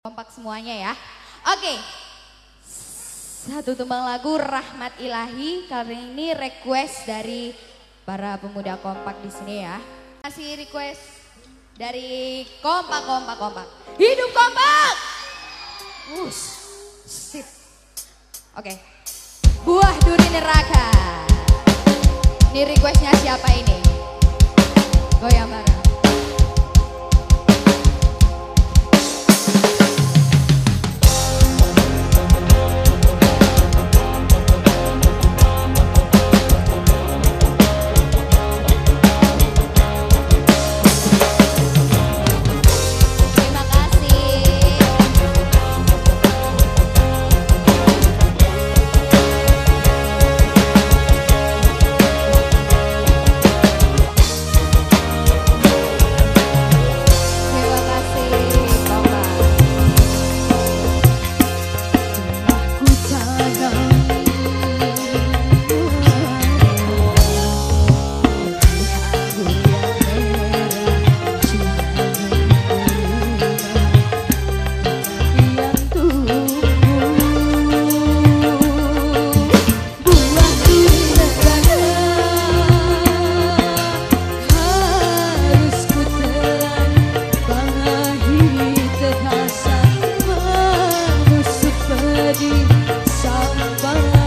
Kompak semuanya ya. Oke. Satu tembang lagu Rahmat Ilahi kali ini request dari para pemuda kompak di sini ya. Kasih request dari kompak kompak kompak. Hidup kompak. Us. Sip. Oke. Buah duri neraka. Ini requestnya siapa ini? Goyang bareng. Shabbat